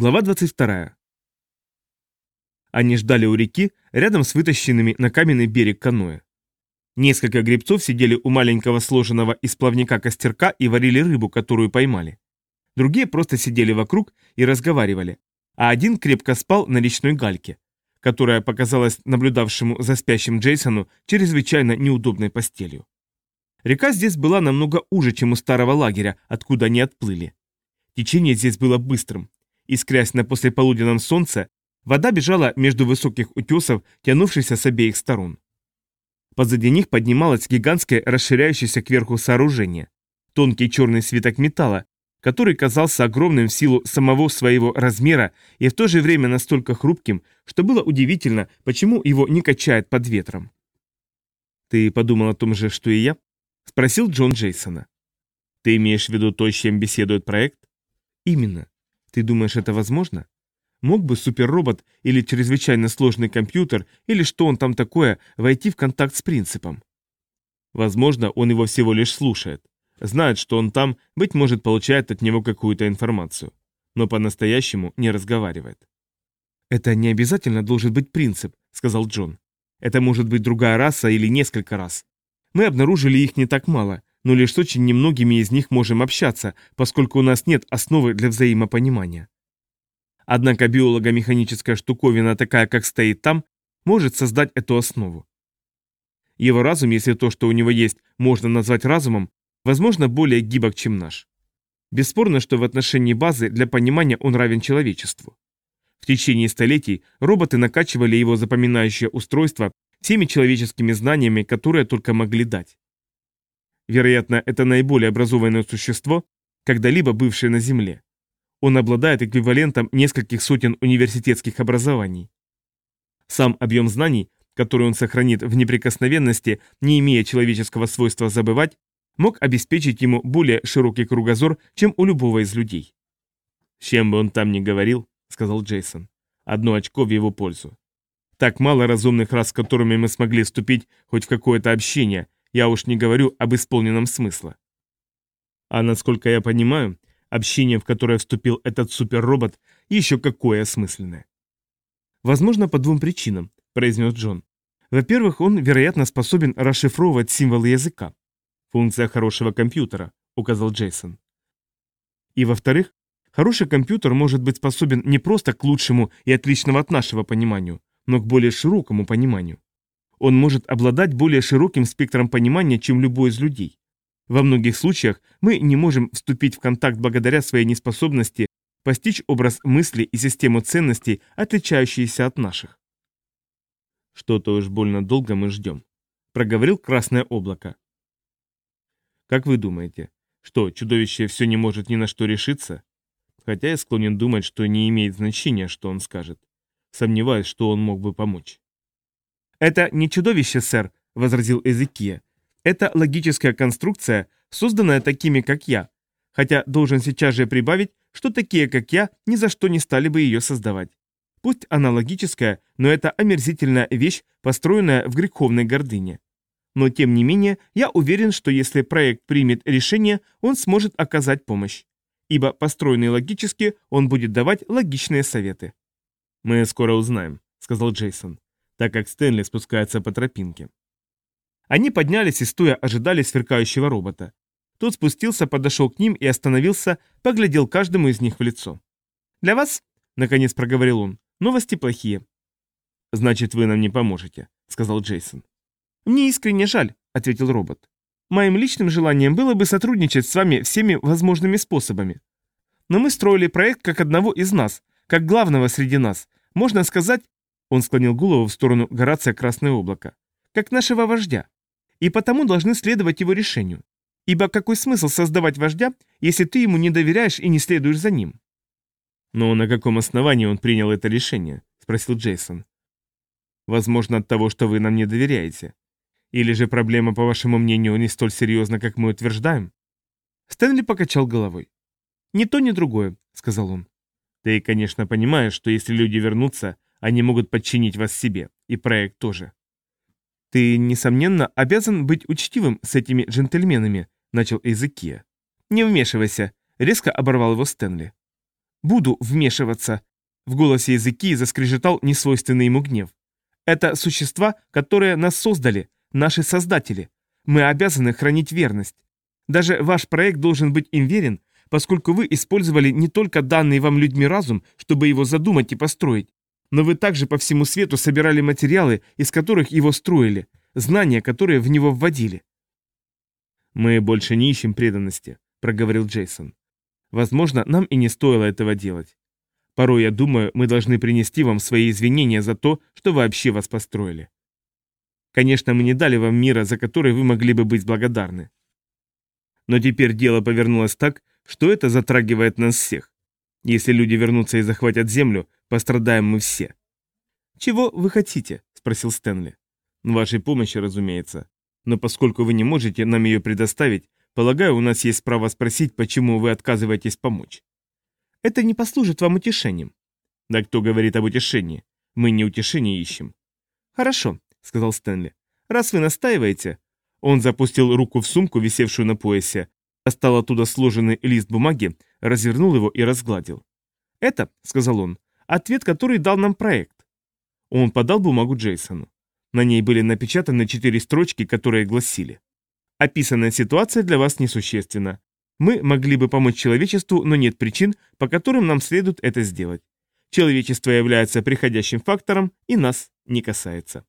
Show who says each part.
Speaker 1: Глава 22. Они ждали у реки, рядом с вытащенными на каменный берег каноэ. Несколько гребцов сидели у маленького сложенного из плавника костерка и варили рыбу, которую поймали. Другие просто сидели вокруг и разговаривали, а один крепко спал на речной гальке, которая показалась наблюдавшему за спящим Джейсону чрезвычайно неудобной постелью. Река здесь была намного уже, чем у старого лагеря, откуда они отплыли. Течение здесь было быстрым. Искрясь на послеполуденном солнце, вода бежала между высоких утесов, тянувшихся с обеих сторон. Позади них поднималось гигантское расширяющееся кверху сооружение. Тонкий черный свиток металла, который казался огромным в силу самого своего размера и в то же время настолько хрупким, что было удивительно, почему его не качает под ветром. «Ты подумал о том же, что и я?» — спросил Джон Джейсона. «Ты имеешь в виду то, с чем беседует проект?» «Именно. Ты думаешь, это возможно? Мог бы суперробот или чрезвычайно сложный компьютер, или что он там такое, войти в контакт с принципом? Возможно, он его всего лишь слушает. Знает, что он там, быть может, получает от него какую-то информацию. Но по-настоящему не разговаривает. «Это не обязательно должен быть принцип», — сказал Джон. «Это может быть другая раса или несколько раз. Мы обнаружили их не так мало, но лишь с очень немногими из них можем общаться, поскольку у нас нет основы для взаимопонимания. Однако биолого-механическая штуковина, такая как стоит там, может создать эту основу. Его разум, если то, что у него есть, можно назвать разумом, возможно, более гибок, чем наш. Бесспорно, что в отношении базы для понимания он равен человечеству. В течение столетий роботы накачивали его запоминающее устройство всеми человеческими знаниями, которые только могли дать. Вероятно, это наиболее образованное существо, когда-либо бывшее на Земле. Он обладает эквивалентом нескольких сотен университетских образований. Сам объем знаний, который он сохранит в неприкосновенности, не имея человеческого свойства забывать, мог обеспечить ему более широкий кругозор, чем у любого из людей. «С чем бы он там ни говорил», — сказал Джейсон, — «одно очко в его пользу. Так мало разумных рас, с которыми мы смогли вступить хоть в какое-то общение, я уж не говорю об исполненном смысла. А насколько я понимаю, общение, в которое вступил этот суперробот, еще какое осмысленное. Возможно, по двум причинам, произнес Джон. Во-первых, он, вероятно, способен расшифровывать символы языка. Функция хорошего компьютера, указал Джейсон. И во-вторых, хороший компьютер может быть способен не просто к лучшему и отличному от нашего пониманию, но к более широкому пониманию. Он может обладать более широким спектром понимания, чем любой из людей. Во многих случаях мы не можем вступить в контакт благодаря своей неспособности постичь образ мысли и систему ценностей, отличающиеся от наших. Что-то уж больно долго мы ждем, проговорил красное облако. Как вы думаете, что чудовище все не может ни на что решиться? Хотя я склонен думать, что не имеет значения, что он скажет. Сомневаюсь, что он мог бы помочь. «Это не чудовище, сэр», — возразил Эзекия. «Это логическая конструкция, созданная такими, как я. Хотя должен сейчас же прибавить, что такие, как я, ни за что не стали бы ее создавать. Пусть она логическая, но это омерзительная вещь, построенная в греховной гордыне. Но тем не менее, я уверен, что если проект примет решение, он сможет оказать помощь. Ибо построенный логически, он будет давать логичные советы. «Мы скоро узнаем», — сказал Джейсон так как Стэнли спускается по тропинке. Они поднялись и стоя ожидали сверкающего робота. Тот спустился, подошел к ним и остановился, поглядел каждому из них в лицо. «Для вас», — наконец проговорил он, — «новости плохие». «Значит, вы нам не поможете», — сказал Джейсон. «Мне искренне жаль», — ответил робот. «Моим личным желанием было бы сотрудничать с вами всеми возможными способами. Но мы строили проект как одного из нас, как главного среди нас. Можно сказать, он склонил голову в сторону Горация Красное Облако. «Как нашего вождя. И потому должны следовать его решению. Ибо какой смысл создавать вождя, если ты ему не доверяешь и не следуешь за ним?» «Но на каком основании он принял это решение?» – спросил Джейсон. «Возможно, от того, что вы нам не доверяете. Или же проблема, по вашему мнению, не столь серьезна, как мы утверждаем?» Стэнли покачал головой. «Ни то, ни другое», — сказал он. «Ты, конечно, понимаешь, что если люди вернутся, они могут подчинить вас себе, и проект тоже. Ты, несомненно, обязан быть учтивым с этими джентльменами, начал Эзекия. Не вмешивайся, резко оборвал его Стэнли. Буду вмешиваться. В голосе языки заскрежетал несвойственный ему гнев. Это существа, которые нас создали, наши создатели. Мы обязаны хранить верность. Даже ваш проект должен быть им верен, поскольку вы использовали не только данный вам людьми разум, чтобы его задумать и построить, но вы также по всему свету собирали материалы, из которых его строили, знания, которые в него вводили. «Мы больше не ищем преданности», — проговорил Джейсон. «Возможно, нам и не стоило этого делать. Порой, я думаю, мы должны принести вам свои извинения за то, что вообще вас построили. Конечно, мы не дали вам мира, за который вы могли бы быть благодарны. Но теперь дело повернулось так, что это затрагивает нас всех. Если люди вернутся и захватят землю, пострадаем мы все. «Чего вы хотите?» – спросил Стэнли. «Вашей помощи, разумеется. Но поскольку вы не можете нам ее предоставить, полагаю, у нас есть право спросить, почему вы отказываетесь помочь». «Это не послужит вам утешением». «Да кто говорит об утешении? Мы не утешение ищем». «Хорошо», — сказал Стэнли. «Раз вы настаиваете...» Он запустил руку в сумку, висевшую на поясе, достал оттуда сложенный лист бумаги, развернул его и разгладил. «Это», — сказал он, — «ответ, который дал нам проект». Он подал бумагу Джейсону. На ней были напечатаны четыре строчки, которые гласили. «Описанная ситуация для вас несущественна. Мы могли бы помочь человечеству, но нет причин, по которым нам следует это сделать. Человечество является приходящим фактором и нас не касается».